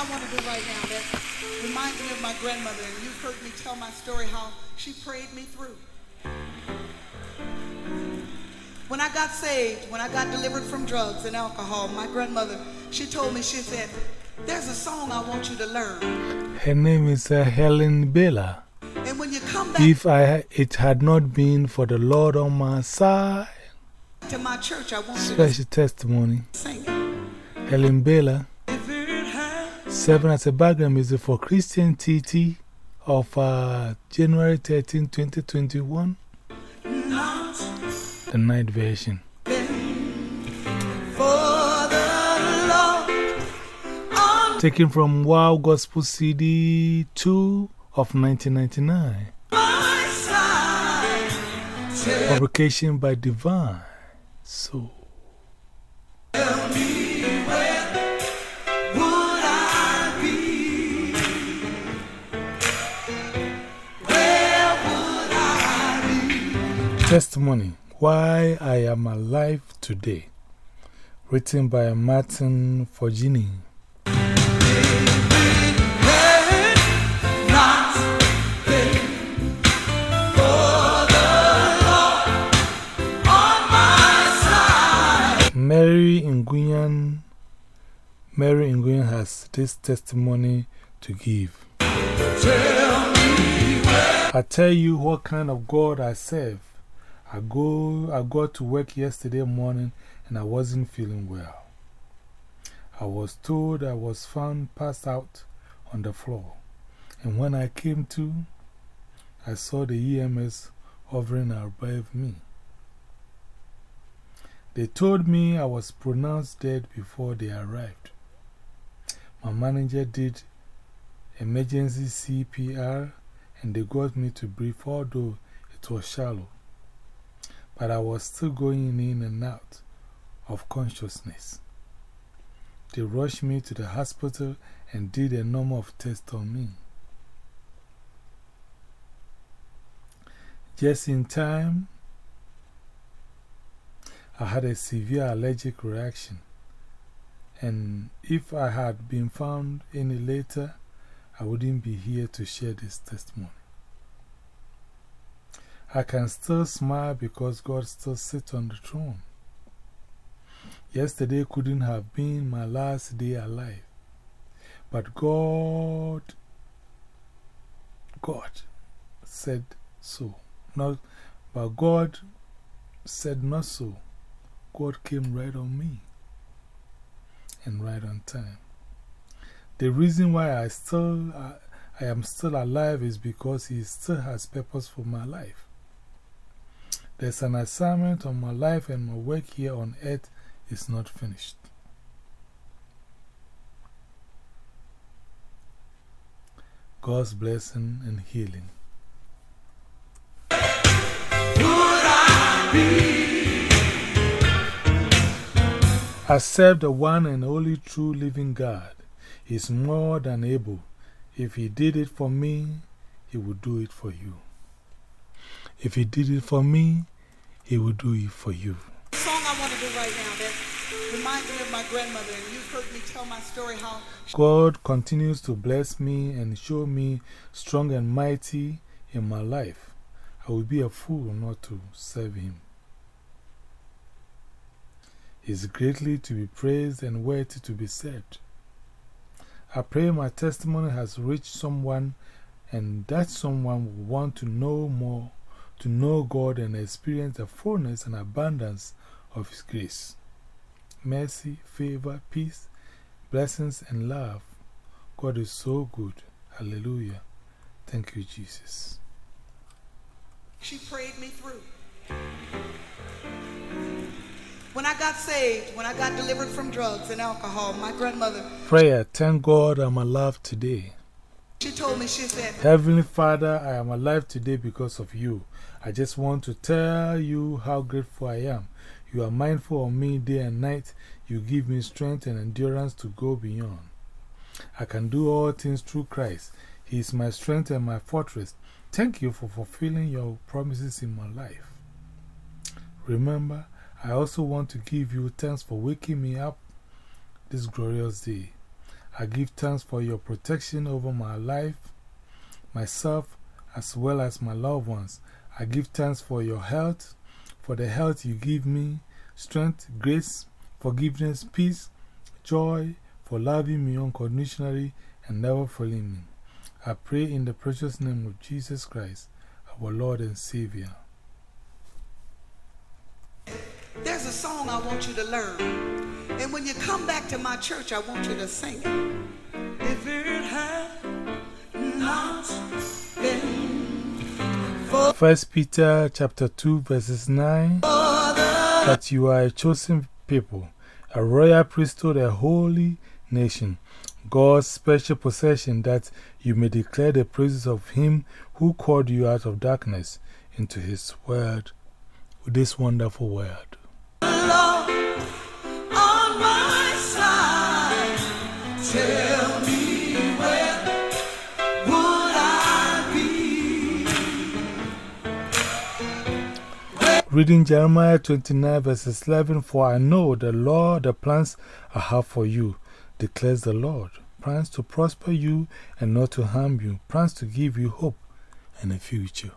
I want to do right now that reminds me of my grandmother, and you've heard me tell my story how she prayed me through. When I got saved, when I got delivered from drugs and alcohol, my grandmother, she told me, she said, There's a song I want you to learn. Her name is uh, Helen Baylor. And when you come back If I, it had not been for the Lord on my side, to my church, I want special testimony. sing it. Helen Baylor, serving as a background music for Christian TT of uh, January 13, 2021. The night version. Taken from Wow Gospel CD 2 of 1999. my. Publication by Divine. So, testimony Why I Am Alive Today. Written by Martin Forgini. Mary Nguyen, Mary Nguyen has this testimony to give. I tell you what kind of God I serve. I, go, I got to work yesterday morning and I wasn't feeling well. I was told I was found passed out on the floor. And when I came to, I saw the EMS hovering above me. They told me I was pronounced dead before they arrived. My manager did emergency CPR and they got me to breathe, although it was shallow. But I was still going in and out of consciousness. They rushed me to the hospital and did a number of tests on me. Just in time, I had a severe allergic reaction. And if I had been found any later, I wouldn't be here to share this testimony. I can still smile because God still sits on the throne. Yesterday couldn't have been my last day alive. But God, God said so. Not, but God said not so. God came right on me and right on time. The reason why I, still, I, I am still alive is because He still has purpose for my life. There's an assignment on my life, and my work here on earth is not finished. God's blessing and healing. I serve the one and only true living God. He is more than able. If He did it for me, He will do it for you. If He did it for me, He will do it for you. The song I want to do right now that reminds me of my grandmother, and you've heard me tell my story how God continues to bless me and show me strong and mighty in my life. I would be a fool not to serve Him. He is greatly to be praised and worthy to be served. I pray my testimony has reached someone and that someone will want to know more, to know God and experience the fullness and abundance of His grace, mercy, favor, peace, blessings, and love. God is so good. Hallelujah. Thank you, Jesus. she prayed me through. When I got saved, when I got delivered from drugs and alcohol, my grandmother, Prayer. Thank God I'm alive today. She told me, she said, Heavenly Father, I am alive today because of you. I just want to tell you how grateful I am. You are mindful of me day and night. You give me strength and endurance to go beyond. I can do all things through Christ. He is my strength and my fortress. Thank you for fulfilling your promises in my life. Remember, I also want to give you thanks for waking me up this glorious day. I give thanks for your protection over my life, myself, as well as my loved ones. I give thanks for your health, for the health you give me, strength, grace, forgiveness, peace, joy, for loving me unconditionally and never failing me. I pray in the precious name of Jesus Christ, our Lord and Savior. There's a song I want you to learn. And when you come back to my church, I want you to sing it. If it had not been for First Peter chapter 2 verses 9 That you are a chosen people, a royal priesthood, a holy nation, God's special possession, that you may declare the praises of Him who called you out of darkness into His word, this wonderful word. Reading Jeremiah 29 verses 11 For I know the Lord, the plans I have for you, declares the Lord. Plans to prosper you and not to harm you, plans to give you hope and a future.